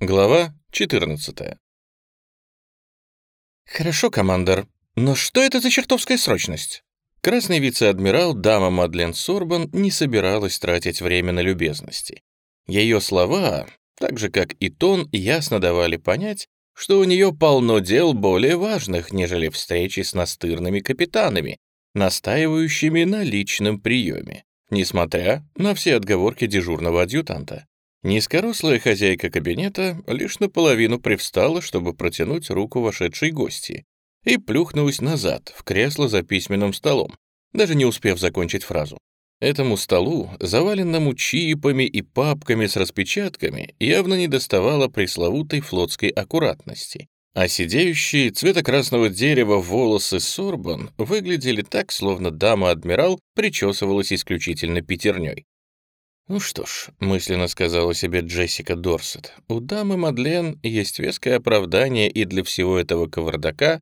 Глава 14 «Хорошо, командор, но что это за чертовская срочность?» Красный вице-адмирал дама Мадлен Сорбан не собиралась тратить время на любезности. Ее слова, так же как и тон, ясно давали понять, что у нее полно дел более важных, нежели встречи с настырными капитанами, настаивающими на личном приеме, несмотря на все отговорки дежурного адъютанта. Низкорослая хозяйка кабинета лишь наполовину привстала, чтобы протянуть руку вошедшей гости, и плюхнулась назад, в кресло за письменным столом, даже не успев закончить фразу. Этому столу, заваленному чипами и папками с распечатками, явно не доставало пресловутой флотской аккуратности, а сидеющие цвета красного дерева волосы Сорбан выглядели так, словно дама-адмирал причесывалась исключительно пятерней. «Ну что ж», — мысленно сказала себе Джессика Дорсет, «у дамы Мадлен есть веское оправдание и для всего этого кавардака,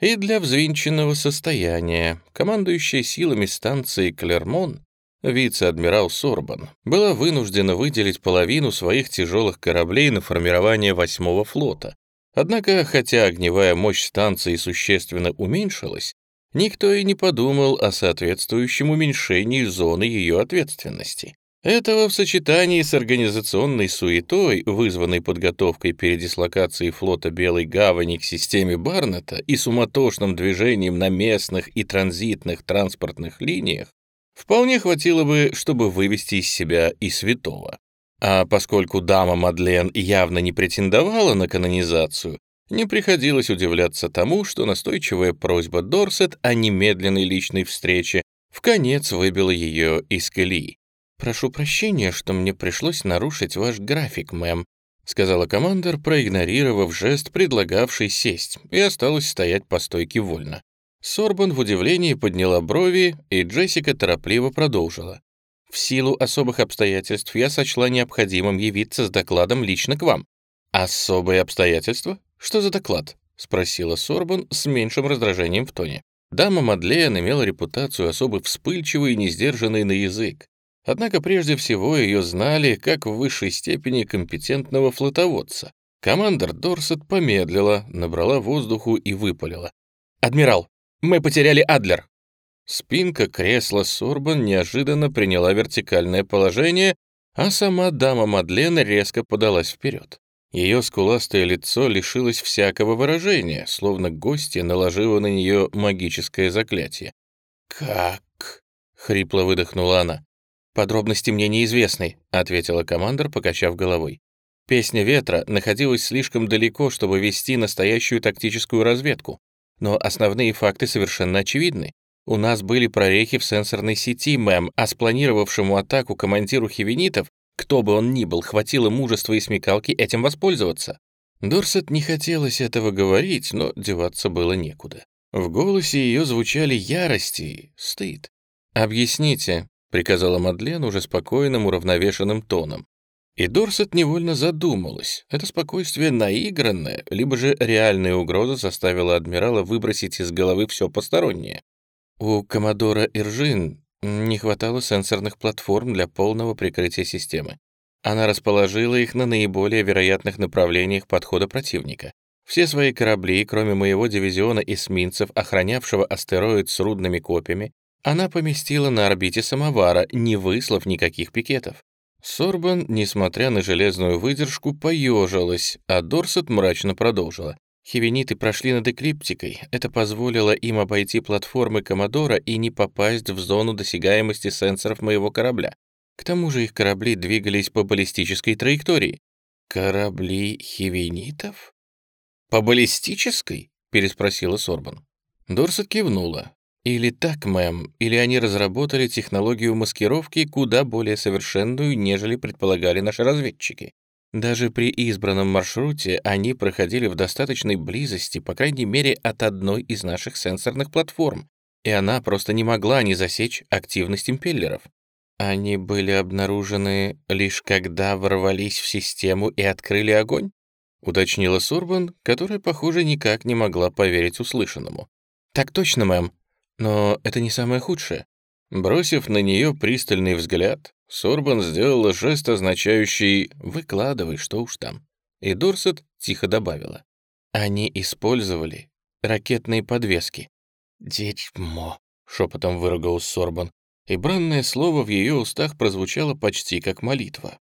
и для взвинченного состояния. Командующая силами станции Клермон, вице-адмирал Сорбан, была вынуждена выделить половину своих тяжелых кораблей на формирование восьмого флота. Однако, хотя огневая мощь станции существенно уменьшилась, никто и не подумал о соответствующем уменьшении зоны ее ответственности. Этого в сочетании с организационной суетой, вызванной подготовкой передислокации флота Белой Гавани к системе Барнета и суматошным движением на местных и транзитных транспортных линиях, вполне хватило бы, чтобы вывести из себя и святого. А поскольку дама Мадлен явно не претендовала на канонизацию, не приходилось удивляться тому, что настойчивая просьба Дорсет о немедленной личной встрече в конец выбила ее из колеи. «Прошу прощения, что мне пришлось нарушить ваш график, мэм», сказала командор, проигнорировав жест, предлагавший сесть, и осталась стоять по стойке вольно. Сорбан в удивлении подняла брови, и Джессика торопливо продолжила. «В силу особых обстоятельств я сочла необходимым явиться с докладом лично к вам». «Особые обстоятельства? Что за доклад?» — спросила Сорбан с меньшим раздражением в тоне. Дама Мадлен имела репутацию особо вспыльчивой и несдержанной на язык. Однако прежде всего ее знали как в высшей степени компетентного флотоводца. Командор Дорсет помедлила, набрала воздуху и выпалила. «Адмирал, мы потеряли Адлер!» Спинка кресла Сорбан неожиданно приняла вертикальное положение, а сама дама Мадлен резко подалась вперед. Ее скуластое лицо лишилось всякого выражения, словно гостья наложила на нее магическое заклятие. «Как?» — хрипло выдохнула она. «Подробности мне неизвестны», — ответила командор, покачав головой. Песня ветра находилась слишком далеко, чтобы вести настоящую тактическую разведку. Но основные факты совершенно очевидны. У нас были прорехи в сенсорной сети, мэм, а спланировавшему атаку командиру хивенитов, кто бы он ни был, хватило мужества и смекалки этим воспользоваться. Дорсет не хотелось этого говорить, но деваться было некуда. В голосе ее звучали ярости стыд. «Объясните, приказала Мадлен уже спокойным, уравновешенным тоном. И Дорсет невольно задумалась. Это спокойствие наигранное, либо же реальная угроза заставила адмирала выбросить из головы все постороннее. У Коммодора Иржин не хватало сенсорных платформ для полного прикрытия системы. Она расположила их на наиболее вероятных направлениях подхода противника. Все свои корабли, кроме моего дивизиона эсминцев, охранявшего астероид с рудными копьями, она поместила на орбите самовара, не выслав никаких пикетов. Сорбан, несмотря на железную выдержку, поежилась, а Дорсет мрачно продолжила. Хивениты прошли над эклиптикой. Это позволило им обойти платформы Комодора и не попасть в зону досягаемости сенсоров моего корабля. К тому же их корабли двигались по баллистической траектории. «Корабли хивенитов?» «По баллистической?» — переспросила Сорбан. Дорсет кивнула. Или так, мэм, или они разработали технологию маскировки куда более совершенную, нежели предполагали наши разведчики. Даже при избранном маршруте они проходили в достаточной близости, по крайней мере, от одной из наших сенсорных платформ, и она просто не могла не засечь активность импеллеров. Они были обнаружены лишь когда ворвались в систему и открыли огонь? Уточнила Сурбан, которая, похоже, никак не могла поверить услышанному. «Так точно, мэм», но это не самое худшее. Бросив на нее пристальный взгляд, Сорбан сделала жест, означающий «выкладывай, что уж там». и Дорсет тихо добавила. Они использовали ракетные подвески. «Дерьмо», — шепотом выругался Сорбан, и бранное слово в ее устах прозвучало почти как молитва.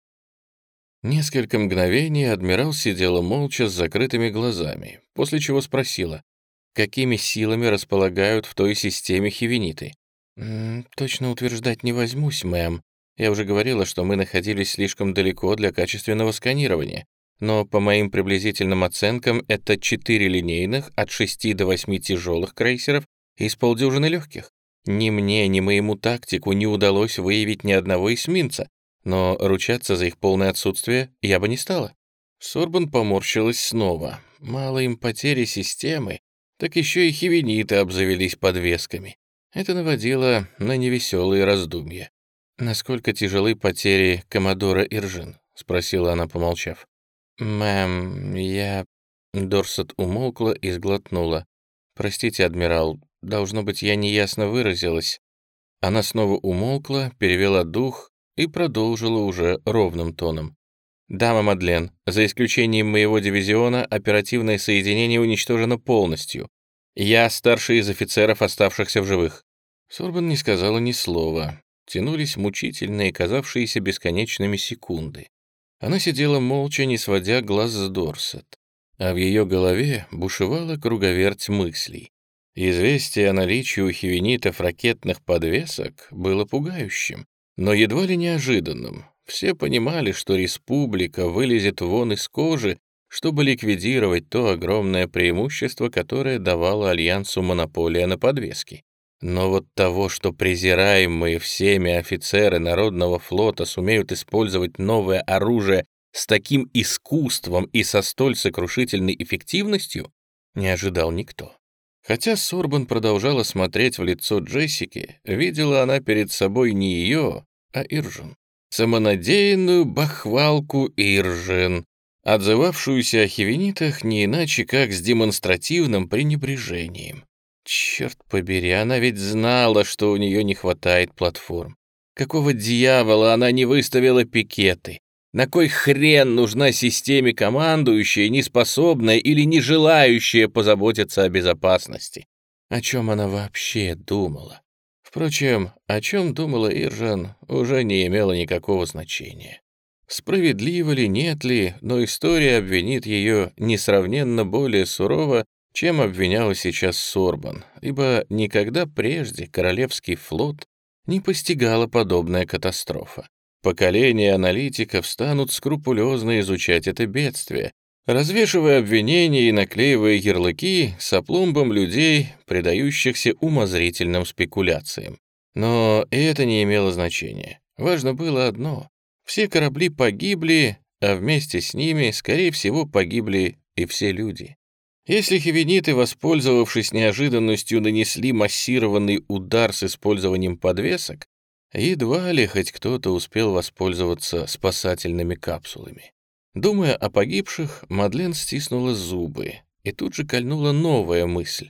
Несколько мгновений адмирал сидела молча с закрытыми глазами, после чего спросила, какими силами располагают в той системе хивениты. «Точно утверждать не возьмусь, мэм. Я уже говорила, что мы находились слишком далеко для качественного сканирования но по моим приблизительным оценкам это четыре линейных от 6 до 8 тяжелых крейсеров из полдюжины легких. Ни мне, ни моему тактику не удалось выявить ни одного эсминца, но ручаться за их полное отсутствие я бы не стала. Сорбан поморщилась снова. Мало им потери системы, так еще и хивениты обзавелись подвесками. Это наводило на невеселые раздумья. «Насколько тяжелы потери Комодора Иржин?» — спросила она, помолчав. «Мэм, я...» Дорсет умолкла и сглотнула. «Простите, адмирал, должно быть, я неясно выразилась». Она снова умолкла, перевела дух и продолжила уже ровным тоном. «Дама Мадлен, за исключением моего дивизиона, оперативное соединение уничтожено полностью. Я старший из офицеров, оставшихся в живых». Сорбан не сказала ни слова. Тянулись мучительные, казавшиеся бесконечными секунды. Она сидела молча, не сводя глаз с Дорсет, а в ее голове бушевала круговерть мыслей. Известие о наличии у хивенитов ракетных подвесок было пугающим, но едва ли неожиданным. Все понимали, что республика вылезет вон из кожи, чтобы ликвидировать то огромное преимущество, которое давало Альянсу монополия на подвески. Но вот того, что презираемые всеми офицеры Народного флота сумеют использовать новое оружие с таким искусством и со столь сокрушительной эффективностью, не ожидал никто. Хотя Сорбан продолжала смотреть в лицо Джессики, видела она перед собой не ее, а Иржин. Самонадеянную бахвалку Иржин, отзывавшуюся о хивенитах не иначе, как с демонстративным пренебрежением. Черт побери, она ведь знала, что у нее не хватает платформ. Какого дьявола она не выставила пикеты? На кой хрен нужна системе командующая, неспособная или не желающая позаботиться о безопасности? О чем она вообще думала? Впрочем, о чем думала Иржан, уже не имело никакого значения. Справедливо ли, нет ли, но история обвинит ее несравненно более сурово, чем обвиняла сейчас Сорбан, ибо никогда прежде Королевский флот не постигала подобная катастрофа. Поколения аналитиков станут скрупулезно изучать это бедствие, развешивая обвинения и наклеивая ярлыки с опломбом людей, предающихся умозрительным спекуляциям. Но это не имело значения. Важно было одно — все корабли погибли, а вместе с ними, скорее всего, погибли и все люди. Если хивениты, воспользовавшись неожиданностью, нанесли массированный удар с использованием подвесок, едва ли хоть кто-то успел воспользоваться спасательными капсулами. Думая о погибших, Мадлен стиснула зубы, и тут же кольнула новая мысль.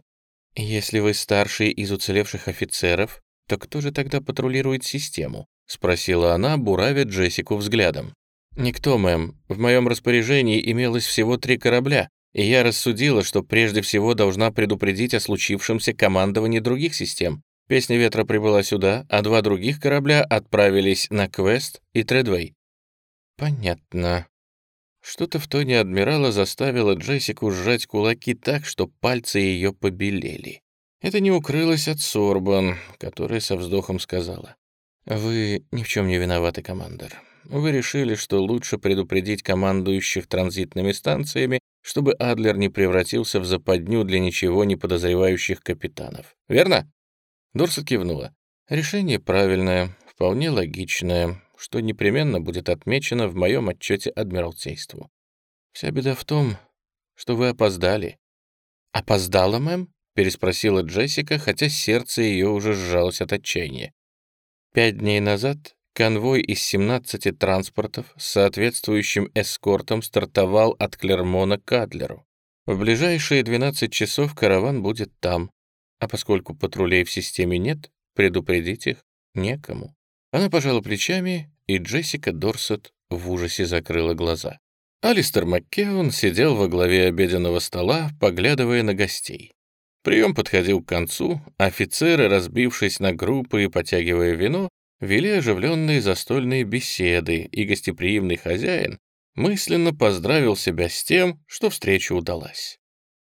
«Если вы старший из уцелевших офицеров, то кто же тогда патрулирует систему?» — спросила она, буравя Джессику взглядом. «Никто, мэм. В моем распоряжении имелось всего три корабля, и я рассудила, что прежде всего должна предупредить о случившемся командовании других систем. Песня ветра прибыла сюда, а два других корабля отправились на Квест и Тредвей. Понятно. Что-то в тоне адмирала заставило Джессику сжать кулаки так, что пальцы ее побелели. Это не укрылось от Сорбан, которая со вздохом сказала. «Вы ни в чем не виноваты, командир. Вы решили, что лучше предупредить командующих транзитными станциями, чтобы Адлер не превратился в западню для ничего не подозревающих капитанов. Верно?» Дорсет кивнула. «Решение правильное, вполне логичное, что непременно будет отмечено в моем отчете Адмиралтейству. Вся беда в том, что вы опоздали». «Опоздала, мэм?» — переспросила Джессика, хотя сердце ее уже сжалось от отчаяния. Пять дней назад Конвой из 17 транспортов с соответствующим эскортом стартовал от Клермона к Адлеру. В ближайшие 12 часов караван будет там, а поскольку патрулей в системе нет, предупредить их некому. Она пожала плечами, и Джессика Дорсет в ужасе закрыла глаза. Алистер Маккеон сидел во главе обеденного стола, поглядывая на гостей. Прием подходил к концу, офицеры, разбившись на группы и потягивая вино, вели оживленные застольные беседы, и гостеприимный хозяин мысленно поздравил себя с тем, что встреча удалась.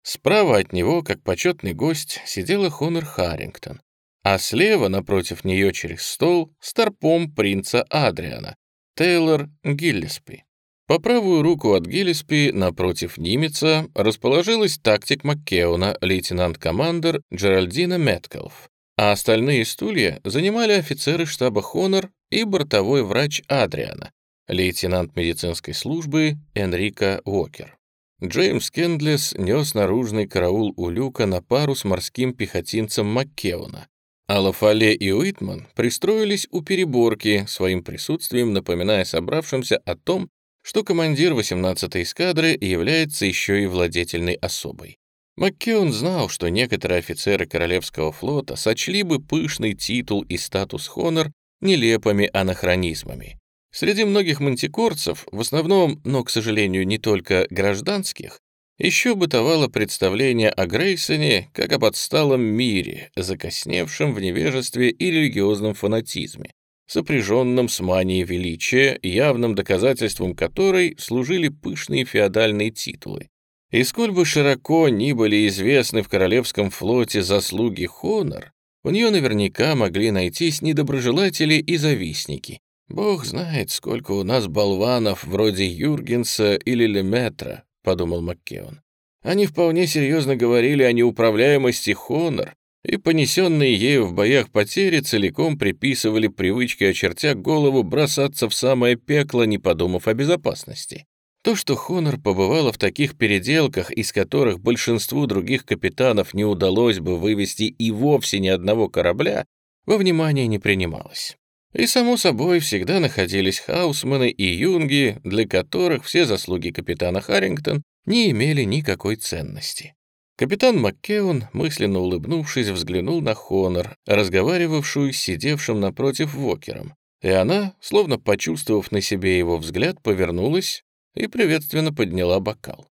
Справа от него, как почетный гость, сидела Хонор Харрингтон, а слева, напротив нее через стол, старпом принца Адриана, Тейлор Гиллеспи. По правую руку от Гиллеспи, напротив Нимица, расположилась тактик Маккеуна, лейтенант-командер Джеральдина Меткалф, а остальные стулья занимали офицеры штаба Хонор и бортовой врач Адриана, лейтенант медицинской службы Энрика Уокер. Джеймс Кендлес нес наружный караул у люка на пару с морским пехотинцем Маккеуна, а Лафале и Уитман пристроились у переборки, своим присутствием напоминая собравшимся о том, что командир 18-й эскадры является еще и владетельной особой. Маккеон знал, что некоторые офицеры Королевского флота сочли бы пышный титул и статус Хонор нелепыми анахронизмами. Среди многих мантикорцев, в основном, но, к сожалению, не только гражданских, еще бытовало представление о Грейсоне как об отсталом мире, закосневшем в невежестве и религиозном фанатизме, сопряженном с манией величия, явным доказательством которой служили пышные феодальные титулы. И сколь бы широко ни были известны в Королевском флоте заслуги Хонор, у нее наверняка могли найтись недоброжелатели и завистники. «Бог знает, сколько у нас болванов вроде Юргенса или Леметра», — подумал Маккеон. Они вполне серьезно говорили о неуправляемости Хонор, и понесенные ею в боях потери целиком приписывали привычке, очертя голову, бросаться в самое пекло, не подумав о безопасности. То, что Хонор побывала в таких переделках, из которых большинству других капитанов не удалось бы вывести и вовсе ни одного корабля, во внимание не принималось. И, само собой, всегда находились хаусманы и юнги, для которых все заслуги капитана Харрингтон не имели никакой ценности. Капитан Маккеон, мысленно улыбнувшись, взглянул на Хонор, разговаривавшую с сидевшим напротив Вокером, и она, словно почувствовав на себе его взгляд, повернулась и приветственно подняла бокал.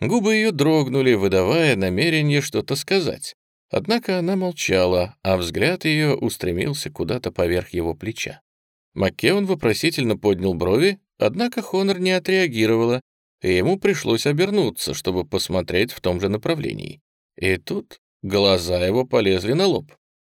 Губы ее дрогнули, выдавая намерение что-то сказать. Однако она молчала, а взгляд ее устремился куда-то поверх его плеча. Маккеон вопросительно поднял брови, однако Хонор не отреагировала, и ему пришлось обернуться, чтобы посмотреть в том же направлении. И тут глаза его полезли на лоб.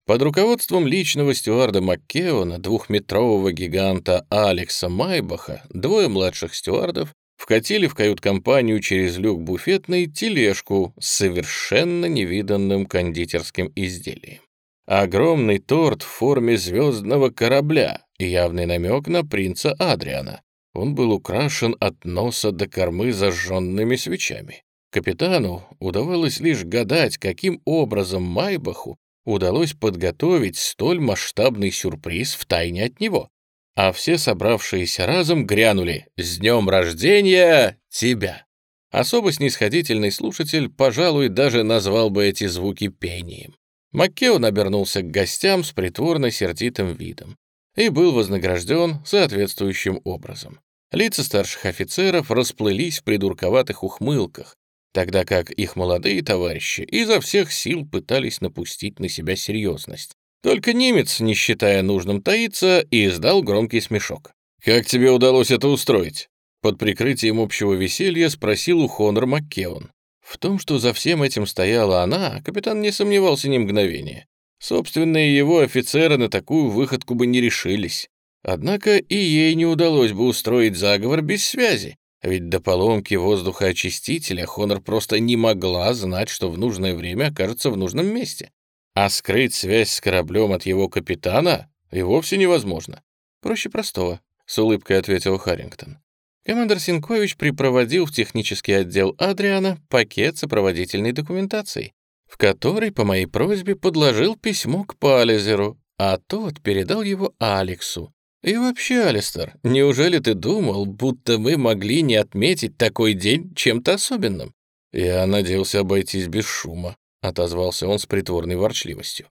Под руководством личного стюарда Маккеона, двухметрового гиганта Алекса Майбаха, двое младших стюардов вкатили в кают-компанию через люк буфетной тележку с совершенно невиданным кондитерским изделием. Огромный торт в форме звездного корабля, явный намек на принца Адриана. Он был украшен от носа до кормы зажженными свечами. Капитану удавалось лишь гадать, каким образом Майбаху удалось подготовить столь масштабный сюрприз в тайне от него. А все собравшиеся разом грянули «С днем рождения тебя!». Особо снисходительный слушатель, пожалуй, даже назвал бы эти звуки пением. Маккеон обернулся к гостям с притворно-сердитым видом и был вознагражден соответствующим образом. Лица старших офицеров расплылись в придурковатых ухмылках, тогда как их молодые товарищи изо всех сил пытались напустить на себя серьезность. Только немец, не считая нужным таиться, издал громкий смешок. «Как тебе удалось это устроить?» Под прикрытием общего веселья спросил у Хонор Маккеон. В том, что за всем этим стояла она, капитан не сомневался ни мгновения. Собственные его офицеры на такую выходку бы не решились. Однако и ей не удалось бы устроить заговор без связи, ведь до поломки воздухоочистителя Хонор просто не могла знать, что в нужное время окажется в нужном месте. А скрыть связь с кораблем от его капитана и вовсе невозможно. Проще простого, — с улыбкой ответил Харрингтон. Командор Синкович припроводил в технический отдел Адриана пакет сопроводительной документации в который по моей просьбе подложил письмо к Палезеру, а тот передал его Алексу. И вообще, Алистер, неужели ты думал, будто мы могли не отметить такой день чем-то особенным? Я надеялся обойтись без шума, отозвался он с притворной ворчливостью.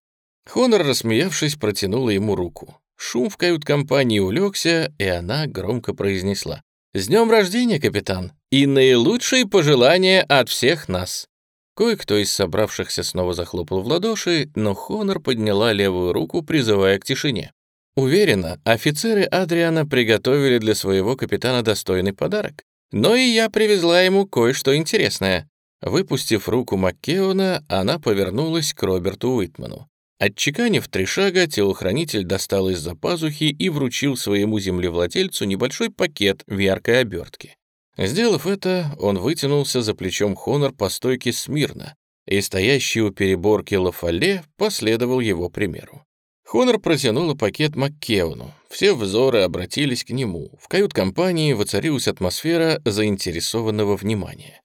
Хонор, рассмеявшись, протянула ему руку. Шум в кают-компании улегся, и она громко произнесла. «С днем рождения, капитан, и наилучшие пожелания от всех нас!» Кое-кто из собравшихся снова захлопал в ладоши, но Хонор подняла левую руку, призывая к тишине. Уверена, офицеры Адриана приготовили для своего капитана достойный подарок. Но и я привезла ему кое-что интересное. Выпустив руку Маккеона, она повернулась к Роберту Уитману. Отчеканив три шага, телохранитель достал из-за пазухи и вручил своему землевладельцу небольшой пакет в яркой обертке. Сделав это, он вытянулся за плечом Хонор по стойке смирно, и стоящий у переборки Лафале последовал его примеру. Хонор протянула пакет Маккеону. Все взоры обратились к нему. В кают-компании воцарилась атмосфера заинтересованного внимания.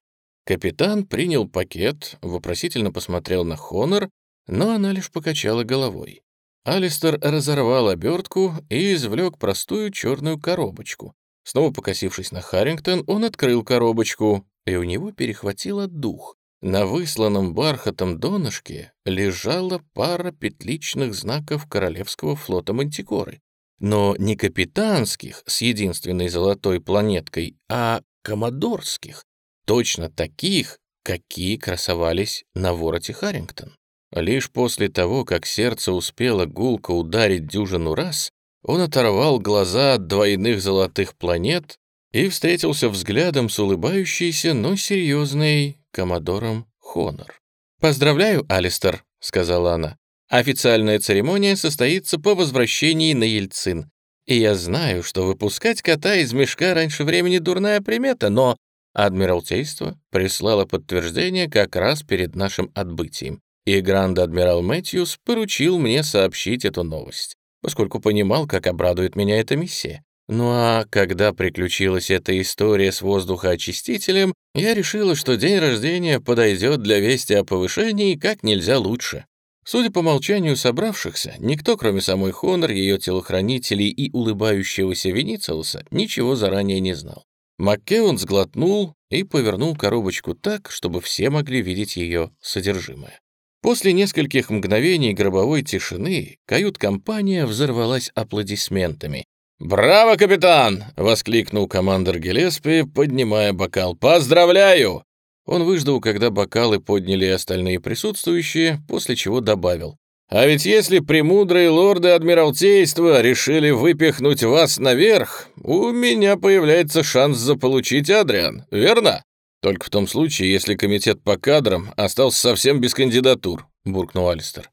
Капитан принял пакет, вопросительно посмотрел на Хонор но она лишь покачала головой. Алистер разорвал обертку и извлек простую черную коробочку. Снова покосившись на Харрингтон, он открыл коробочку, и у него перехватило дух. На высланном бархатом донышке лежала пара петличных знаков Королевского флота Мантикоры. Но не капитанских с единственной золотой планеткой, а комодорских, точно таких, какие красовались на вороте Харрингтон. Лишь после того, как сердце успело гулко ударить дюжину раз, он оторвал глаза от двойных золотых планет и встретился взглядом с улыбающейся, но серьезной коммодором Хонор. «Поздравляю, Алистер», — сказала она. «Официальная церемония состоится по возвращении на Ельцин. И я знаю, что выпускать кота из мешка раньше времени дурная примета, но Адмиралтейство прислало подтверждение как раз перед нашим отбытием и гранд-адмирал Мэтьюс поручил мне сообщить эту новость, поскольку понимал, как обрадует меня эта миссия. Ну а когда приключилась эта история с воздухоочистителем, я решила, что день рождения подойдет для вести о повышении как нельзя лучше. Судя по молчанию собравшихся, никто, кроме самой Хонор, ее телохранителей и улыбающегося Веницелса, ничего заранее не знал. Маккеон сглотнул и повернул коробочку так, чтобы все могли видеть ее содержимое. После нескольких мгновений гробовой тишины кают-компания взорвалась аплодисментами. «Браво, капитан!» — воскликнул командир Гелеспи, поднимая бокал. «Поздравляю!» Он выждал, когда бокалы подняли остальные присутствующие, после чего добавил. «А ведь если премудрые лорды Адмиралтейства решили выпихнуть вас наверх, у меня появляется шанс заполучить Адриан, верно?» «Только в том случае, если комитет по кадрам остался совсем без кандидатур», — буркнул Алистер.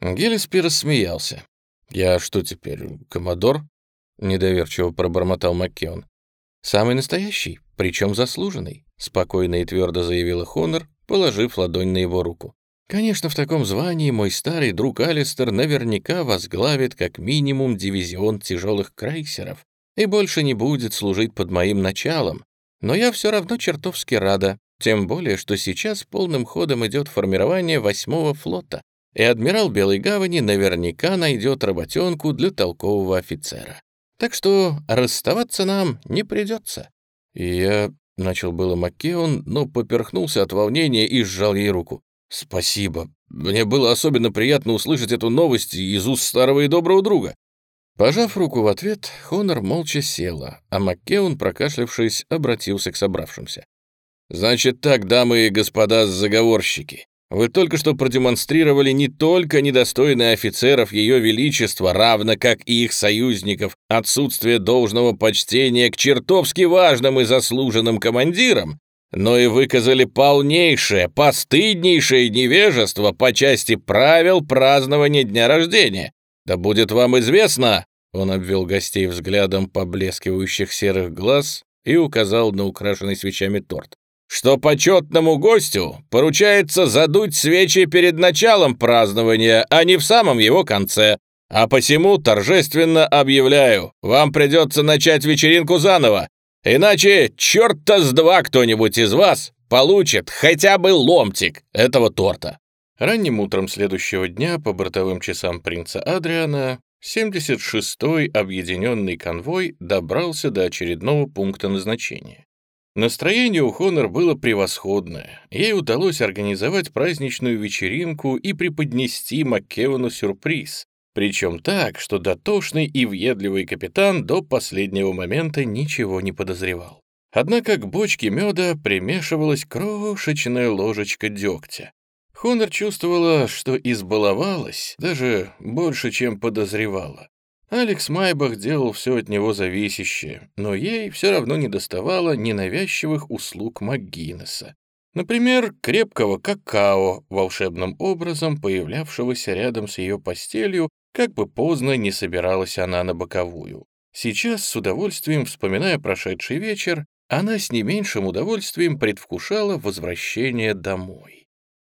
Гелеспи рассмеялся. «Я что теперь, коммодор?» — недоверчиво пробормотал Маккеон. «Самый настоящий, причем заслуженный», — спокойно и твердо заявила Хонор, положив ладонь на его руку. «Конечно, в таком звании мой старый друг Алистер наверняка возглавит как минимум дивизион тяжелых крейсеров и больше не будет служить под моим началом, но я все равно чертовски рада, тем более, что сейчас полным ходом идет формирование восьмого флота, и адмирал Белой Гавани наверняка найдет работенку для толкового офицера. Так что расставаться нам не придется. Я начал было Маккеон, но поперхнулся от волнения и сжал ей руку. «Спасибо. Мне было особенно приятно услышать эту новость из уст старого и доброго друга. Пожав руку в ответ, Хонор молча села, а Маккеун, прокашлявшись, обратился к собравшимся. «Значит так, дамы и господа заговорщики, вы только что продемонстрировали не только недостойные офицеров Ее Величества, равно как и их союзников, отсутствие должного почтения к чертовски важным и заслуженным командирам, но и выказали полнейшее, постыднейшее невежество по части правил празднования дня рождения, «Да будет вам известно!» Он обвел гостей взглядом поблескивающих серых глаз и указал на украшенный свечами торт. «Что почетному гостю поручается задуть свечи перед началом празднования, а не в самом его конце. А посему торжественно объявляю, вам придется начать вечеринку заново, иначе черта с два кто-нибудь из вас получит хотя бы ломтик этого торта». Ранним утром следующего дня по бортовым часам принца Адриана 76-й объединенный конвой добрался до очередного пункта назначения. Настроение у Хонор было превосходное. Ей удалось организовать праздничную вечеринку и преподнести Маккевану сюрприз. Причем так, что дотошный и въедливый капитан до последнего момента ничего не подозревал. Однако к бочке меда примешивалась крошечная ложечка дегтя. Хонор чувствовала, что избаловалась даже больше, чем подозревала. Алекс Майбах делал все от него зависящее, но ей все равно не доставало ненавязчивых услуг МcГиннесса. Например, крепкого какао, волшебным образом появлявшегося рядом с ее постелью, как бы поздно не собиралась она на боковую. Сейчас, с удовольствием вспоминая прошедший вечер, она с не меньшим удовольствием предвкушала возвращение домой.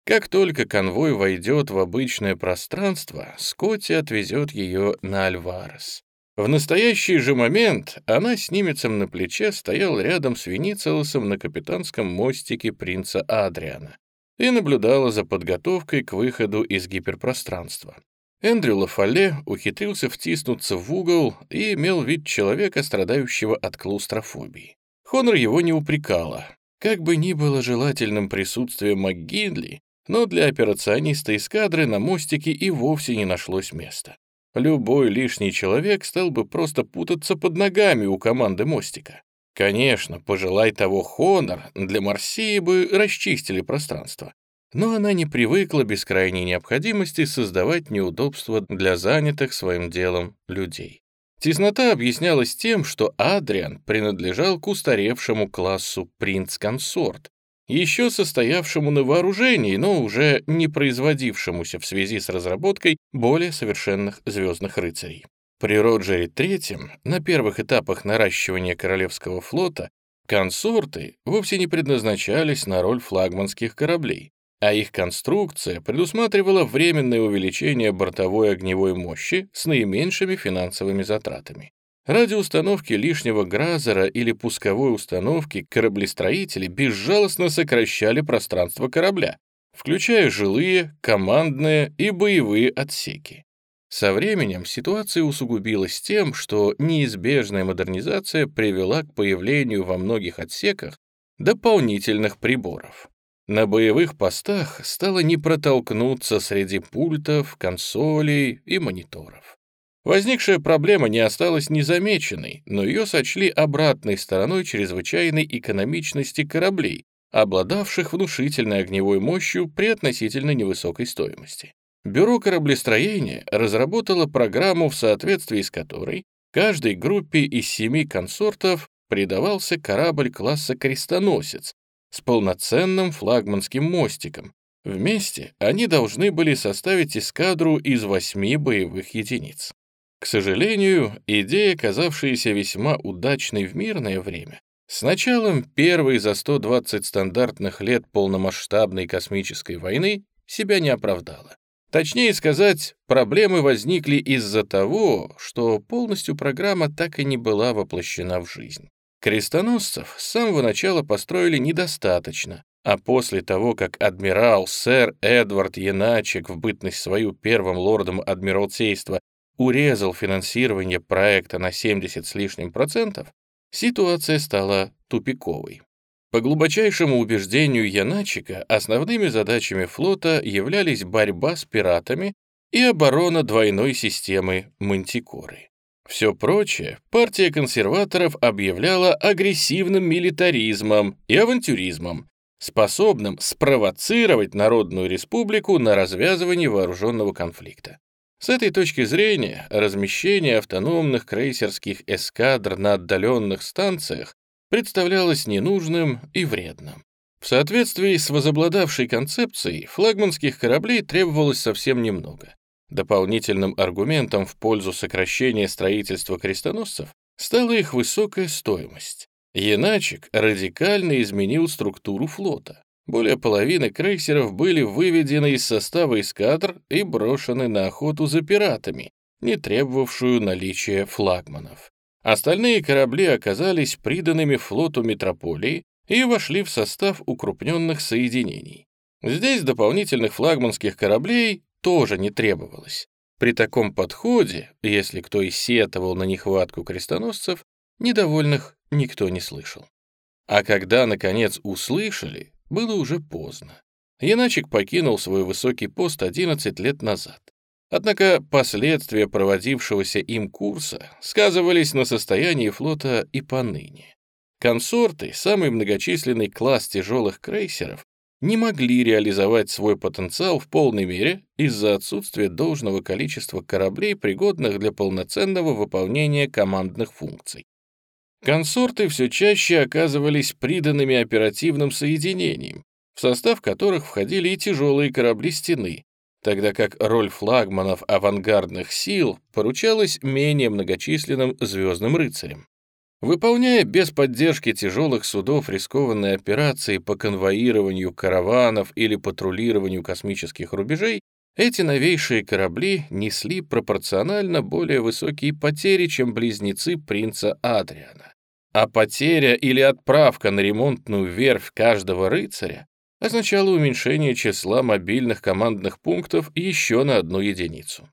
Как только конвой войдет в обычное пространство, Скотти отвезет ее на Альварес. В настоящий же момент она с немецем на плече стоял рядом с Веницелосом на капитанском мостике принца Адриана и наблюдала за подготовкой к выходу из гиперпространства. Эндрю Лафале ухитрился втиснуться в угол и имел вид человека, страдающего от клаустрофобии. Хонор его не упрекала. Как бы ни было желательным присутствие МcГинли, но для операциониста эскадры на мостике и вовсе не нашлось места. Любой лишний человек стал бы просто путаться под ногами у команды мостика. Конечно, пожелай того Хонор, для Марсии бы расчистили пространство. Но она не привыкла без крайней необходимости создавать неудобства для занятых своим делом людей. Теснота объяснялась тем, что Адриан принадлежал к устаревшему классу принц-консорт, еще состоявшему на вооружении, но уже не производившемуся в связи с разработкой более совершенных звездных рыцарей. При Роджере III на первых этапах наращивания Королевского флота консорты вовсе не предназначались на роль флагманских кораблей, а их конструкция предусматривала временное увеличение бортовой огневой мощи с наименьшими финансовыми затратами. Ради установки лишнего гразера или пусковой установки кораблестроители безжалостно сокращали пространство корабля, включая жилые, командные и боевые отсеки. Со временем ситуация усугубилась тем, что неизбежная модернизация привела к появлению во многих отсеках дополнительных приборов. На боевых постах стало не протолкнуться среди пультов, консолей и мониторов. Возникшая проблема не осталась незамеченной, но ее сочли обратной стороной чрезвычайной экономичности кораблей, обладавших внушительной огневой мощью при относительно невысокой стоимости. Бюро кораблестроения разработало программу, в соответствии с которой каждой группе из семи консортов придавался корабль класса «Крестоносец» с полноценным флагманским мостиком. Вместе они должны были составить эскадру из восьми боевых единиц. К сожалению, идея, казавшаяся весьма удачной в мирное время, с началом первой за 120 стандартных лет полномасштабной космической войны себя не оправдала. Точнее сказать, проблемы возникли из-за того, что полностью программа так и не была воплощена в жизнь. Крестоносцев с самого начала построили недостаточно, а после того, как адмирал сэр Эдвард Яначек в бытность свою первым лордом Адмиралтейства урезал финансирование проекта на 70 с лишним процентов, ситуация стала тупиковой. По глубочайшему убеждению Яначика, основными задачами флота являлись борьба с пиратами и оборона двойной системы Мантикоры. Все прочее партия консерваторов объявляла агрессивным милитаризмом и авантюризмом, способным спровоцировать Народную Республику на развязывание вооруженного конфликта. С этой точки зрения размещение автономных крейсерских эскадр на отдаленных станциях представлялось ненужным и вредным. В соответствии с возобладавшей концепцией флагманских кораблей требовалось совсем немного. Дополнительным аргументом в пользу сокращения строительства крестоносцев стала их высокая стоимость. Яначек радикально изменил структуру флота. Более половины крейсеров были выведены из состава эскадр и брошены на охоту за пиратами, не требовавшую наличия флагманов. Остальные корабли оказались приданными флоту метрополии и вошли в состав укрупненных соединений. Здесь дополнительных флагманских кораблей тоже не требовалось. При таком подходе, если кто и сетовал на нехватку крестоносцев, недовольных никто не слышал. А когда, наконец, услышали, было уже поздно. Яначек покинул свой высокий пост 11 лет назад. Однако последствия проводившегося им курса сказывались на состоянии флота и поныне. Консорты, самый многочисленный класс тяжелых крейсеров, не могли реализовать свой потенциал в полной мере из-за отсутствия должного количества кораблей, пригодных для полноценного выполнения командных функций. Консорты все чаще оказывались приданными оперативным соединением, в состав которых входили и тяжелые корабли стены, тогда как роль флагманов авангардных сил поручалась менее многочисленным «Звездным рыцарям». Выполняя без поддержки тяжелых судов рискованные операции по конвоированию караванов или патрулированию космических рубежей, эти новейшие корабли несли пропорционально более высокие потери, чем близнецы принца Адриана. А потеря или отправка на ремонтную верфь каждого рыцаря означала уменьшение числа мобильных командных пунктов еще на одну единицу.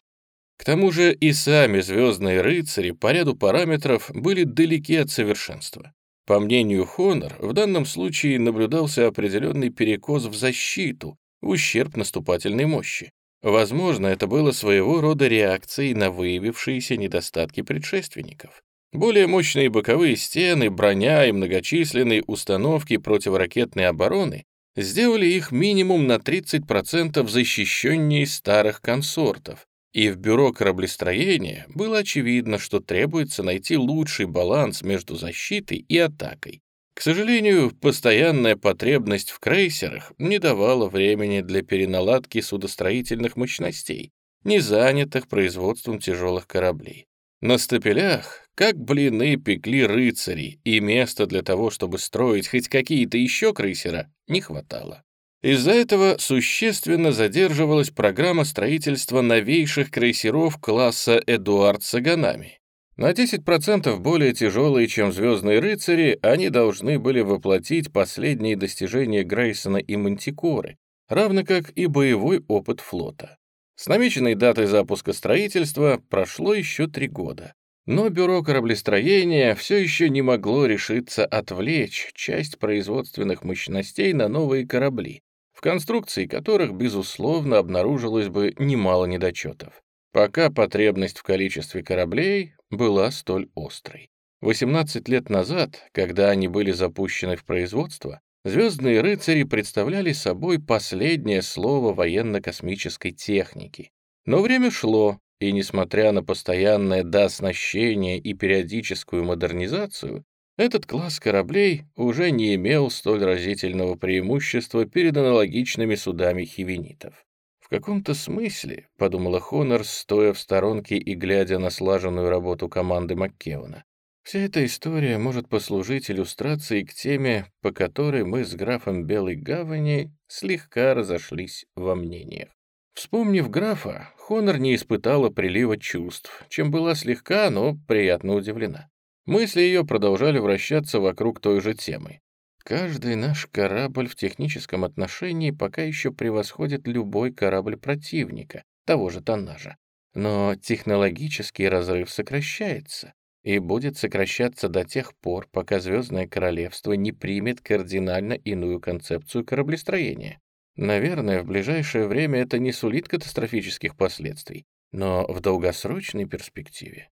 К тому же и сами «Звездные рыцари» по ряду параметров были далеки от совершенства. По мнению Хонор, в данном случае наблюдался определенный перекос в защиту, в ущерб наступательной мощи. Возможно, это было своего рода реакцией на выявившиеся недостатки предшественников. Более мощные боковые стены, броня и многочисленные установки противоракетной обороны сделали их минимум на 30% защищеннее старых консортов, и в бюро кораблестроения было очевидно, что требуется найти лучший баланс между защитой и атакой. К сожалению, постоянная потребность в крейсерах не давала времени для переналадки судостроительных мощностей, не занятых производством тяжелых кораблей. На стапелях, как блины, пекли рыцари, и места для того, чтобы строить хоть какие-то еще крейсера, не хватало. Из-за этого существенно задерживалась программа строительства новейших крейсеров класса «Эдуард Саганами». На 10% более тяжелые, чем «Звездные рыцари», они должны были воплотить последние достижения Грейсона и Мантикоры, равно как и боевой опыт флота. С намеченной датой запуска строительства прошло еще три года. Но бюро кораблестроения все еще не могло решиться отвлечь часть производственных мощностей на новые корабли, в конструкции которых, безусловно, обнаружилось бы немало недочетов. Пока потребность в количестве кораблей была столь острой. 18 лет назад, когда они были запущены в производство, «Звездные рыцари» представляли собой последнее слово военно-космической техники. Но время шло, и, несмотря на постоянное дооснащение и периодическую модернизацию, этот класс кораблей уже не имел столь разительного преимущества перед аналогичными судами хивенитов. «В каком-то смысле», — подумала Хонор, стоя в сторонке и глядя на слаженную работу команды Маккеона, «вся эта история может послужить иллюстрацией к теме, по которой мы с графом Белой Гавани слегка разошлись во мнениях. Вспомнив графа, Хонор не испытала прилива чувств, чем была слегка, но приятно удивлена. Мысли ее продолжали вращаться вокруг той же темы. Каждый наш корабль в техническом отношении пока еще превосходит любой корабль противника, того же тоннажа. Но технологический разрыв сокращается и будет сокращаться до тех пор, пока Звездное Королевство не примет кардинально иную концепцию кораблестроения. Наверное, в ближайшее время это не сулит катастрофических последствий, но в долгосрочной перспективе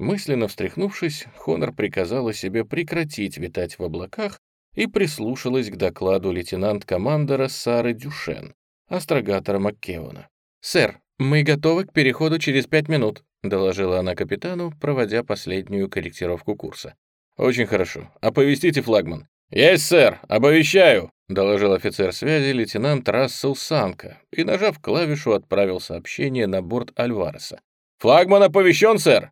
Мысленно встряхнувшись, Хонор приказала себе прекратить витать в облаках и прислушалась к докладу лейтенант-командора Сары Дюшен, астрогатора Маккеона. «Сэр, мы готовы к переходу через пять минут», доложила она капитану, проводя последнюю корректировку курса. «Очень хорошо. Оповестите флагман». «Есть, сэр! Оповещаю!» — доложил офицер связи лейтенант Рассел Санка и, нажав клавишу, отправил сообщение на борт Альвареса. «Флагман оповещен, сэр!»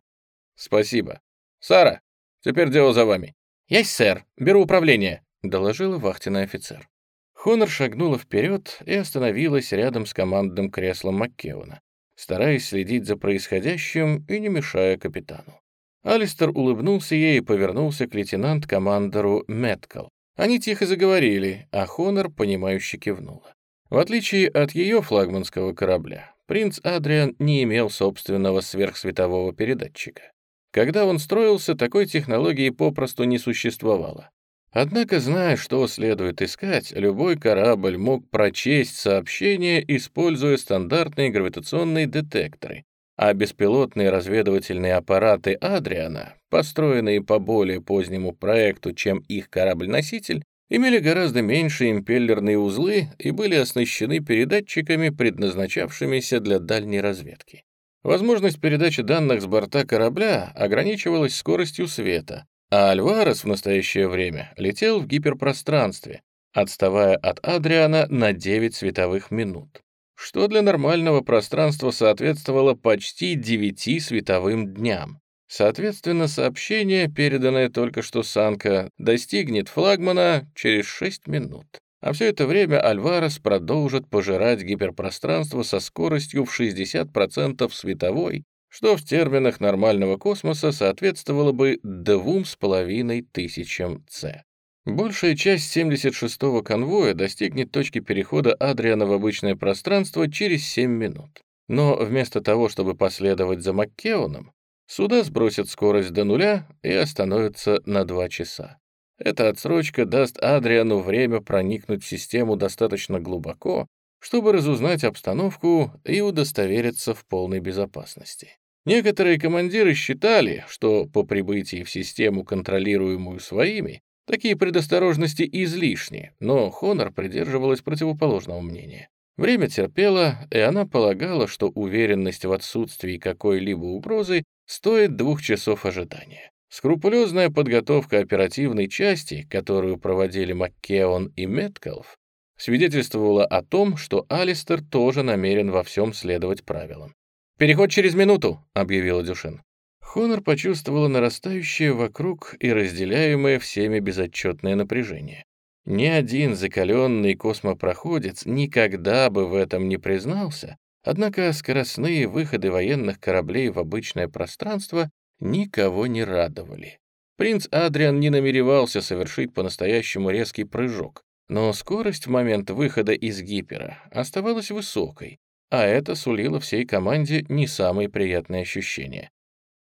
«Спасибо. Сара, теперь дело за вами». «Есть, сэр. Беру управление», — доложила вахтенный офицер. Хонор шагнула вперед и остановилась рядом с командным креслом Маккеона, стараясь следить за происходящим и не мешая капитану. Алистер улыбнулся ей и повернулся к лейтенант-командору Меткал. Они тихо заговорили, а Хонор, понимающе кивнула. В отличие от ее флагманского корабля, принц Адриан не имел собственного сверхсветового передатчика. Когда он строился, такой технологии попросту не существовало. Однако, зная, что следует искать, любой корабль мог прочесть сообщение, используя стандартные гравитационные детекторы, а беспилотные разведывательные аппараты «Адриана», построенные по более позднему проекту, чем их корабль-носитель, имели гораздо меньшие импеллерные узлы и были оснащены передатчиками, предназначавшимися для дальней разведки. Возможность передачи данных с борта корабля ограничивалась скоростью света, а Альварес в настоящее время летел в гиперпространстве, отставая от Адриана на 9 световых минут, что для нормального пространства соответствовало почти 9 световым дням. Соответственно, сообщение, переданное только что Санка, достигнет флагмана через 6 минут. А все это время Альварес продолжит пожирать гиперпространство со скоростью в 60% световой что в терминах нормального космоса соответствовало бы двум с половиной тысячам С. Большая часть 76-го конвоя достигнет точки перехода Адриана в обычное пространство через 7 минут. Но вместо того, чтобы последовать за Маккеоном, суда сбросят скорость до нуля и остановятся на 2 часа. Эта отсрочка даст Адриану время проникнуть в систему достаточно глубоко, чтобы разузнать обстановку и удостовериться в полной безопасности. Некоторые командиры считали, что по прибытии в систему, контролируемую своими, такие предосторожности излишни, но Хонор придерживалась противоположного мнения. Время терпело, и она полагала, что уверенность в отсутствии какой-либо угрозы стоит двух часов ожидания. Скрупулезная подготовка оперативной части, которую проводили Маккеон и Меткалф, свидетельствовало о том, что Алистер тоже намерен во всем следовать правилам. «Переход через минуту», — объявила Дюшин. Хонор почувствовала нарастающее вокруг и разделяемое всеми безотчетное напряжение. Ни один закаленный космопроходец никогда бы в этом не признался, однако скоростные выходы военных кораблей в обычное пространство никого не радовали. Принц Адриан не намеревался совершить по-настоящему резкий прыжок, но скорость в момент выхода из гипера оставалась высокой, а это сулило всей команде не самые приятные ощущения.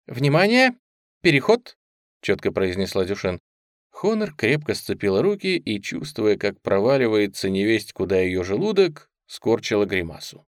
«Внимание! Переход!» — четко произнесла Дюшен. Хонор крепко сцепила руки и, чувствуя, как проваливается невесть куда ее желудок, скорчила гримасу.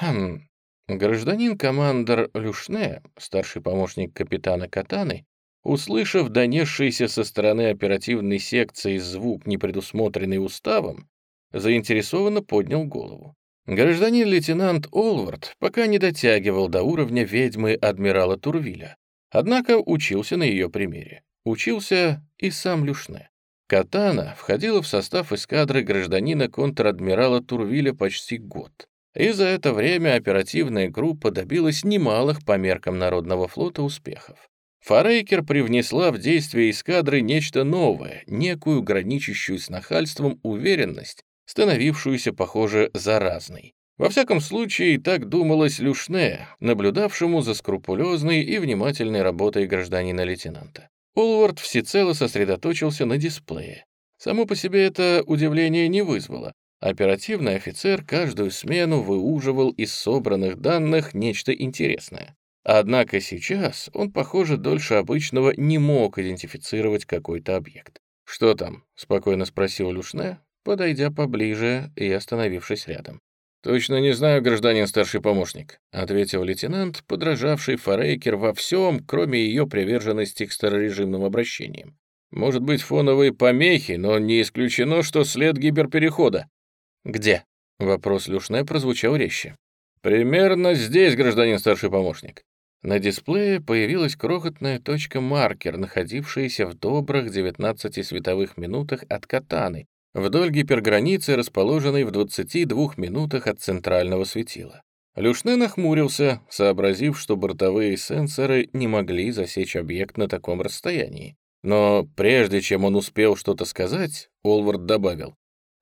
«Хм...» Гражданин-командор Люшне, старший помощник капитана Катаны, Услышав донесшийся со стороны оперативной секции звук, не предусмотренный уставом, заинтересованно поднял голову. Гражданин-лейтенант Олвард пока не дотягивал до уровня ведьмы адмирала Турвиля, однако учился на ее примере. Учился и сам Люшне. Катана входила в состав эскадры гражданина контр-адмирала Турвиля почти год. И за это время оперативная группа добилась немалых по меркам Народного флота успехов. Форейкер привнесла в действие эскадры нечто новое, некую граничащую с нахальством уверенность, становившуюся, похоже, заразной. Во всяком случае, так думалось Люшне, наблюдавшему за скрупулезной и внимательной работой гражданина-лейтенанта. Улвард всецело сосредоточился на дисплее. Само по себе это удивление не вызвало. Оперативный офицер каждую смену выуживал из собранных данных нечто интересное. Однако сейчас он, похоже, дольше обычного не мог идентифицировать какой-то объект. «Что там?» — спокойно спросил Люшне, подойдя поближе и остановившись рядом. «Точно не знаю, гражданин старший помощник», — ответил лейтенант, подражавший Форейкер во всем, кроме ее приверженности к старорежимным обращениям. «Может быть, фоновые помехи, но не исключено, что след гиперперехода». «Где?» — вопрос Люшне прозвучал резче. «Примерно здесь, гражданин старший помощник. На дисплее появилась крохотная точка-маркер, находившаяся в добрых 19 световых минутах от катаны, вдоль гиперграницы, расположенной в 22 минутах от центрального светила. Люшне нахмурился, сообразив, что бортовые сенсоры не могли засечь объект на таком расстоянии. Но прежде чем он успел что-то сказать, Олвард добавил,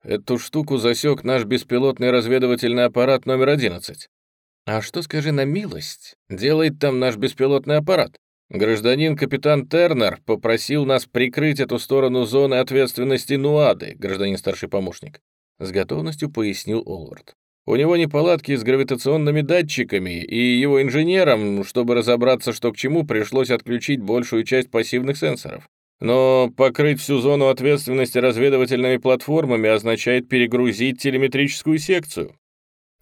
«Эту штуку засек наш беспилотный разведывательный аппарат номер 11. «А что, скажи на милость, делает там наш беспилотный аппарат? Гражданин-капитан Тернер попросил нас прикрыть эту сторону зоны ответственности Нуады, гражданин старший помощник», с готовностью пояснил Олвард. «У него неполадки с гравитационными датчиками, и его инженерам, чтобы разобраться, что к чему, пришлось отключить большую часть пассивных сенсоров. Но покрыть всю зону ответственности разведывательными платформами означает перегрузить телеметрическую секцию.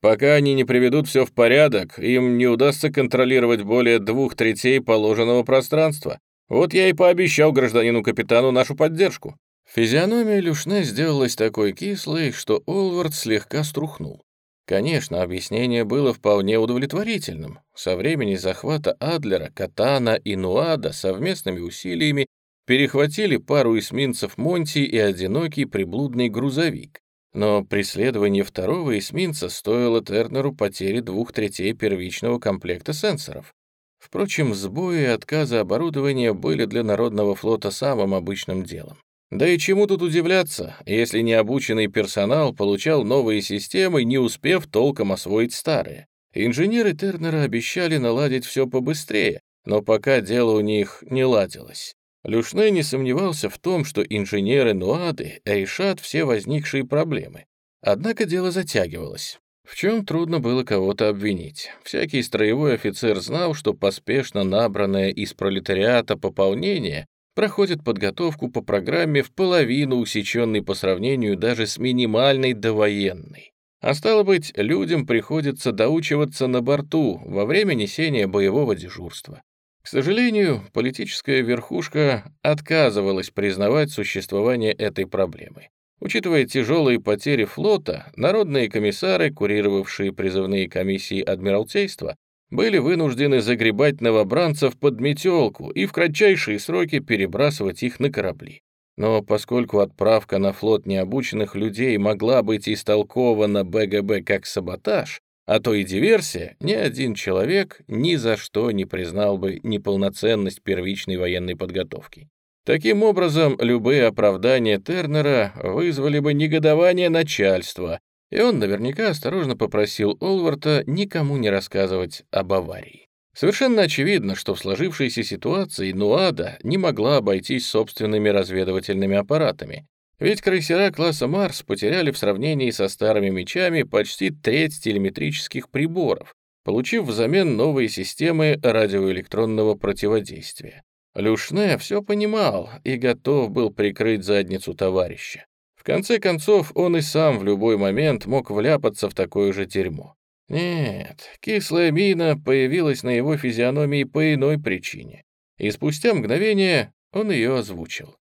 Пока они не приведут все в порядок, им не удастся контролировать более двух третей положенного пространства. Вот я и пообещал гражданину-капитану нашу поддержку». Физиономия Люшне сделалась такой кислой, что Олвард слегка струхнул. Конечно, объяснение было вполне удовлетворительным. Со времени захвата Адлера, Катана и Нуада совместными усилиями перехватили пару эсминцев Монти и одинокий приблудный грузовик. Но преследование второго эсминца стоило Тернеру потери двух третей первичного комплекта сенсоров. Впрочем, сбои и отказы оборудования были для Народного флота самым обычным делом. Да и чему тут удивляться, если необученный персонал получал новые системы, не успев толком освоить старые. Инженеры Тернера обещали наладить все побыстрее, но пока дело у них не ладилось. Люшне не сомневался в том, что инженеры Нуады решат все возникшие проблемы. Однако дело затягивалось. В чем трудно было кого-то обвинить. Всякий строевой офицер знал, что поспешно набранное из пролетариата пополнение проходит подготовку по программе в половину усеченной по сравнению даже с минимальной довоенной. А стало быть, людям приходится доучиваться на борту во время несения боевого дежурства. К сожалению, политическая верхушка отказывалась признавать существование этой проблемы. Учитывая тяжелые потери флота, народные комиссары, курировавшие призывные комиссии Адмиралтейства, были вынуждены загребать новобранцев под метелку и в кратчайшие сроки перебрасывать их на корабли. Но поскольку отправка на флот необученных людей могла быть истолкована БГБ как саботаж, а то и диверсия, ни один человек ни за что не признал бы неполноценность первичной военной подготовки. Таким образом, любые оправдания Тернера вызвали бы негодование начальства, и он наверняка осторожно попросил Олварта никому не рассказывать об аварии. Совершенно очевидно, что в сложившейся ситуации Нуада не могла обойтись собственными разведывательными аппаратами, ведь крейсера класса «Марс» потеряли в сравнении со старыми мечами почти треть телеметрических приборов, получив взамен новые системы радиоэлектронного противодействия. Люшне все понимал и готов был прикрыть задницу товарища. В конце концов, он и сам в любой момент мог вляпаться в такое же дерьмо. Нет, кислая мина появилась на его физиономии по иной причине, и спустя мгновение он ее озвучил.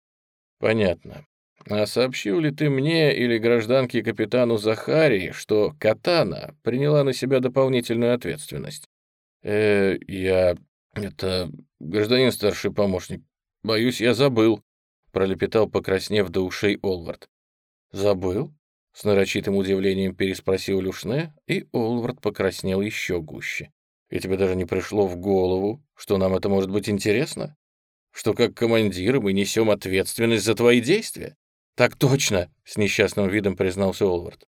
Понятно. А сообщил ли ты мне или гражданке капитану Захарии, что Катана приняла на себя дополнительную ответственность? Э, я... это... гражданин старший помощник. Боюсь, я забыл, пролепетал, покраснев до ушей Олвард. Забыл? С нарочитым удивлением переспросил Люшне, и Олвард покраснел еще гуще. И тебе даже не пришло в голову, что нам это может быть интересно? Что как командир мы несем ответственность за твои действия? «Так точно», — с несчастным видом признался Олвард.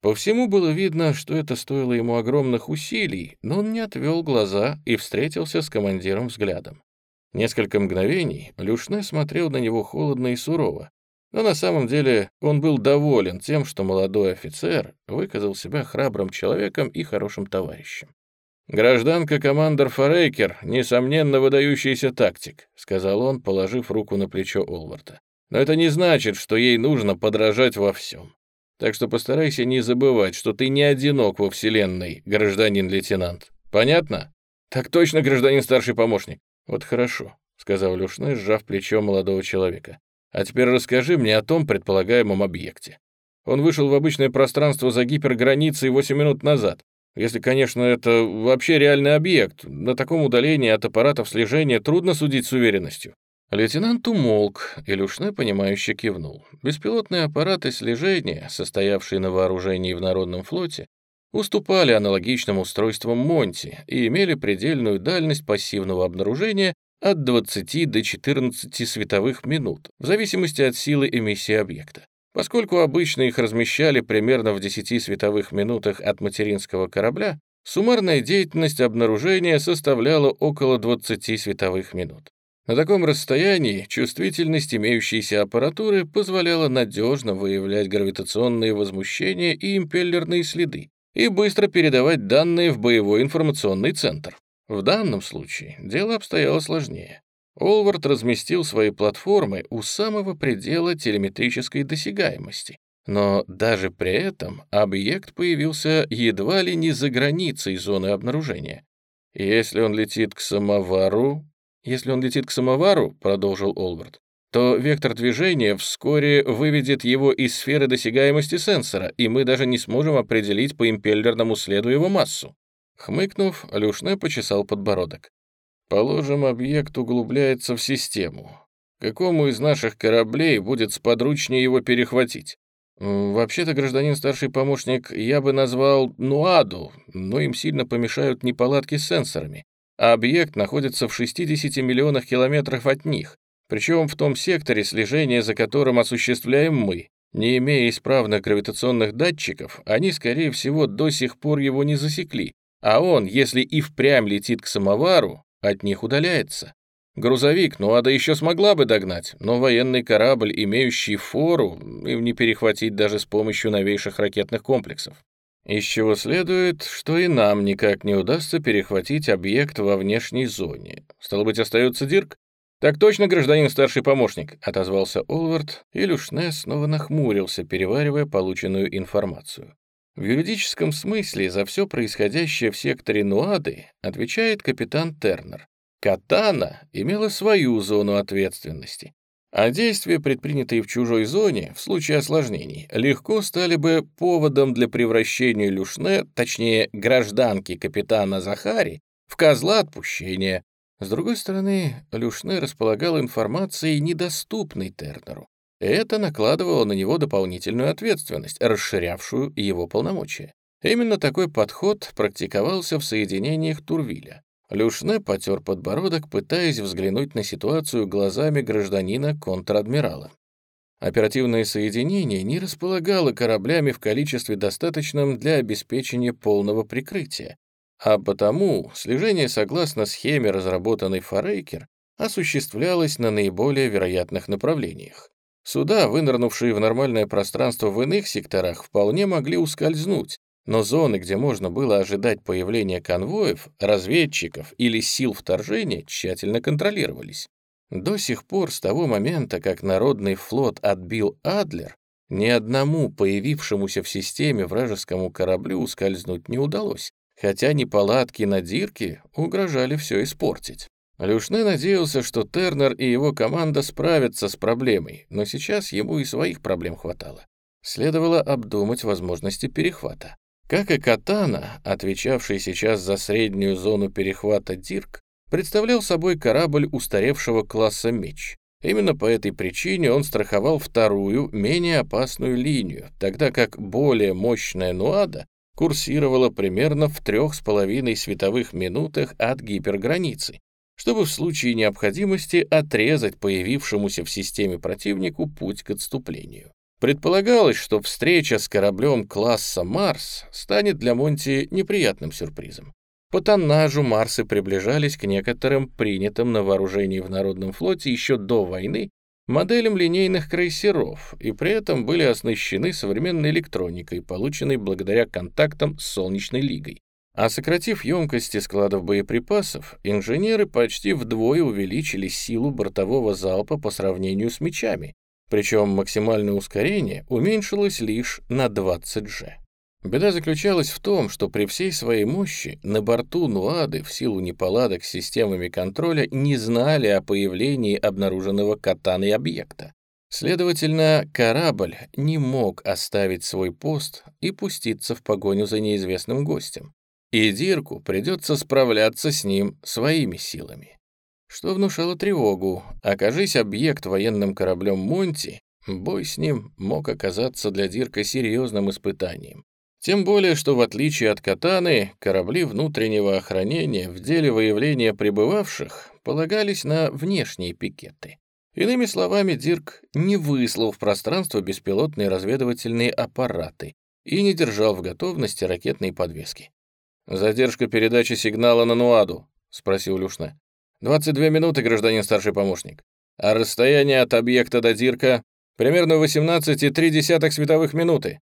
По всему было видно, что это стоило ему огромных усилий, но он не отвел глаза и встретился с командиром взглядом. Несколько мгновений Люшне смотрел на него холодно и сурово, но на самом деле он был доволен тем, что молодой офицер выказал себя храбрым человеком и хорошим товарищем. «Гражданка командор Форейкер, несомненно, выдающийся тактик», — сказал он, положив руку на плечо Олварда. Но это не значит, что ей нужно подражать во всем. Так что постарайся не забывать, что ты не одинок во Вселенной, гражданин-лейтенант. Понятно? Так точно, гражданин старший помощник. Вот хорошо, сказал Люшной, сжав плечо молодого человека. А теперь расскажи мне о том предполагаемом объекте. Он вышел в обычное пространство за гиперграницей 8 минут назад. Если, конечно, это вообще реальный объект. На таком удалении от аппаратов слежения трудно судить с уверенностью. Лейтенант умолк, и понимающе кивнул. Беспилотные аппараты слежения, состоявшие на вооружении в Народном флоте, уступали аналогичным устройствам Монти и имели предельную дальность пассивного обнаружения от 20 до 14 световых минут, в зависимости от силы эмиссии объекта. Поскольку обычно их размещали примерно в 10 световых минутах от материнского корабля, суммарная деятельность обнаружения составляла около 20 световых минут. На таком расстоянии чувствительность имеющейся аппаратуры позволяла надежно выявлять гравитационные возмущения и импеллерные следы и быстро передавать данные в боевой информационный центр. В данном случае дело обстояло сложнее. Олвард разместил свои платформы у самого предела телеметрической досягаемости. Но даже при этом объект появился едва ли не за границей зоны обнаружения. «Если он летит к самовару...» «Если он летит к самовару», — продолжил Олвард, то вектор движения вскоре выведет его из сферы досягаемости сенсора, и мы даже не сможем определить по импеллерному следу его массу. Хмыкнув, Люшне почесал подбородок. Положим, объект углубляется в систему. Какому из наших кораблей будет сподручнее его перехватить? Вообще-то, гражданин старший помощник, я бы назвал Нуаду, но им сильно помешают неполадки с сенсорами. А объект находится в 60 миллионах километров от них, причем в том секторе слежения, за которым осуществляем мы. Не имея исправных гравитационных датчиков, они, скорее всего, до сих пор его не засекли, а он, если и впрямь летит к самовару, от них удаляется. Грузовик, ну Ада еще смогла бы догнать, но военный корабль, имеющий фору, им не перехватить даже с помощью новейших ракетных комплексов. Из чего следует, что и нам никак не удастся перехватить объект во внешней зоне. Стало быть, остается Дирк? «Так точно, гражданин старший помощник», — отозвался Олвард, и Люшне снова нахмурился, переваривая полученную информацию. В юридическом смысле за все происходящее в секторе Нуады отвечает капитан Тернер. Катана имела свою зону ответственности, а действия, предпринятые в чужой зоне, в случае осложнений, легко стали бы поводом для превращения Люшне, точнее, гражданки капитана Захари, в козла отпущения, с другой стороны, Люшне располагал информацией, недоступной Тернеру. Это накладывало на него дополнительную ответственность, расширявшую его полномочия. Именно такой подход практиковался в соединениях Турвиля. Люшне потер подбородок, пытаясь взглянуть на ситуацию глазами гражданина-контр-адмирала. Оперативное соединение не располагало кораблями в количестве достаточном для обеспечения полного прикрытия, а потому слежение согласно схеме, разработанной Форейкер, осуществлялось на наиболее вероятных направлениях. Суда, вынырнувшие в нормальное пространство в иных секторах, вполне могли ускользнуть, но зоны, где можно было ожидать появления конвоев, разведчиков или сил вторжения, тщательно контролировались. До сих пор, с того момента, как Народный флот отбил Адлер, ни одному появившемуся в системе вражескому кораблю ускользнуть не удалось, хотя неполадки на Дирке угрожали все испортить. Люшне надеялся, что Тернер и его команда справятся с проблемой, но сейчас ему и своих проблем хватало. Следовало обдумать возможности перехвата. Как и Катана, отвечавший сейчас за среднюю зону перехвата Дирк, представлял собой корабль устаревшего класса «Меч». Именно по этой причине он страховал вторую, менее опасную линию, тогда как более мощная Нуада курсировала примерно в трех с половиной световых минутах от гиперграницы, чтобы в случае необходимости отрезать появившемуся в системе противнику путь к отступлению. Предполагалось, что встреча с кораблем класса «Марс» станет для Монти неприятным сюрпризом. По тоннажу Марсы приближались к некоторым принятым на вооружении в Народном флоте еще до войны моделям линейных крейсеров и при этом были оснащены современной электроникой, полученной благодаря контактам с Солнечной Лигой. А сократив емкости складов боеприпасов, инженеры почти вдвое увеличили силу бортового залпа по сравнению с мечами, причем максимальное ускорение уменьшилось лишь на 20 G. Беда заключалась в том, что при всей своей мощи на борту Нуады в силу неполадок с системами контроля не знали о появлении обнаруженного катаной объекта. Следовательно, корабль не мог оставить свой пост и пуститься в погоню за неизвестным гостем. И Дирку придется справляться с ним своими силами. Что внушало тревогу. Окажись объект военным кораблем Монти, бой с ним мог оказаться для Дирка серьезным испытанием. Тем более, что в отличие от «Катаны», корабли внутреннего охранения в деле выявления прибывавших полагались на внешние пикеты. Иными словами, Дирк не выслал в пространство беспилотные разведывательные аппараты и не держал в готовности ракетные подвески. «Задержка передачи сигнала на Нуаду», — спросил Люшне. «22 минуты, гражданин старший помощник. А расстояние от объекта до Дирка примерно 18,3 световых минуты.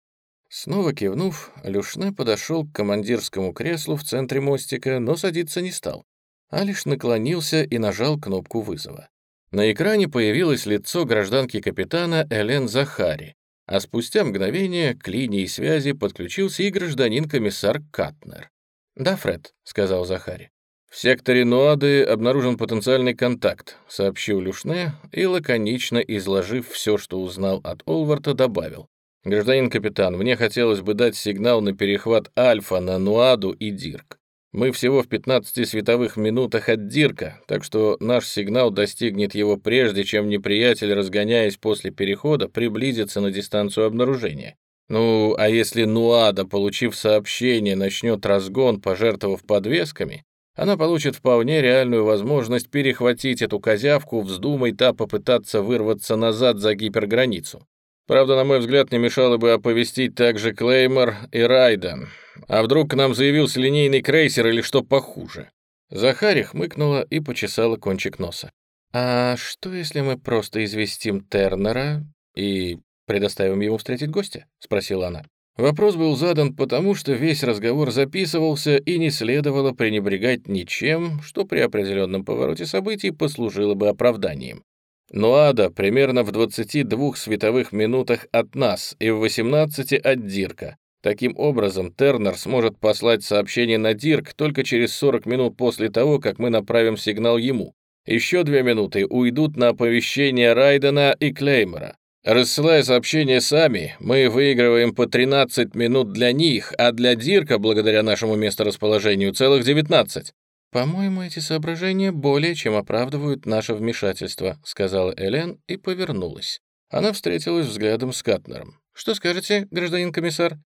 Снова кивнув, Люшне подошел к командирскому креслу в центре мостика, но садиться не стал. а лишь наклонился и нажал кнопку вызова. На экране появилось лицо гражданки капитана Элен Захари, а спустя мгновение к линии связи подключился и гражданин-комиссар Катнер. «Да, Фред», — сказал Захари. «В секторе Нуады обнаружен потенциальный контакт», — сообщил Люшне и, лаконично изложив все, что узнал от Олварта, добавил. «Гражданин капитан, мне хотелось бы дать сигнал на перехват Альфа на Нуаду и Дирк. Мы всего в 15 световых минутах от Дирка, так что наш сигнал достигнет его прежде, чем неприятель, разгоняясь после перехода, приблизится на дистанцию обнаружения. Ну, а если Нуада, получив сообщение, начнет разгон, пожертвовав подвесками, она получит вполне реальную возможность перехватить эту козявку, вздумай та попытаться вырваться назад за гиперграницу. Правда, на мой взгляд, не мешало бы оповестить также Клеймор и Райден. А вдруг к нам заявился линейный крейсер или что похуже? Захари хмыкнула и почесала кончик носа. «А что, если мы просто известим Тернера и предоставим ему встретить гостя?» — спросила она. Вопрос был задан потому, что весь разговор записывался и не следовало пренебрегать ничем, что при определенном повороте событий послужило бы оправданием. Нуада примерно в 22 световых минутах от нас и в 18 от Дирка. Таким образом, Тернер сможет послать сообщение на Дирк только через 40 минут после того, как мы направим сигнал ему. Еще две минуты уйдут на оповещение Райдена и Клеймора. Рассылая сообщения сами, мы выигрываем по 13 минут для них, а для Дирка, благодаря нашему месторасположению, целых 19. «По-моему, эти соображения более чем оправдывают наше вмешательство», сказала Элен и повернулась. Она встретилась взглядом с Катнером. «Что скажете, гражданин комиссар?»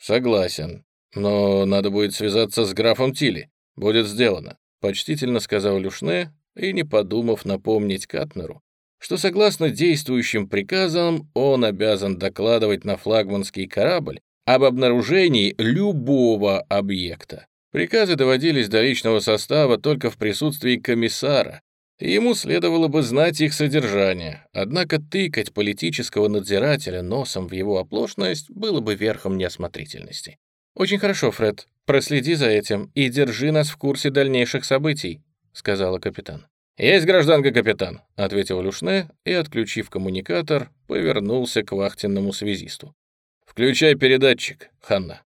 «Согласен. Но надо будет связаться с графом Тилли. Будет сделано», почтительно сказал Люшне и, не подумав напомнить Катнеру, что согласно действующим приказам он обязан докладывать на флагманский корабль об обнаружении любого объекта. Приказы доводились до личного состава только в присутствии комиссара, и ему следовало бы знать их содержание, однако тыкать политического надзирателя носом в его оплошность было бы верхом неосмотрительности. «Очень хорошо, Фред, проследи за этим и держи нас в курсе дальнейших событий», — сказала капитан. «Есть гражданка капитан», — ответил Люшне и, отключив коммуникатор, повернулся к вахтенному связисту. «Включай передатчик, Ханна».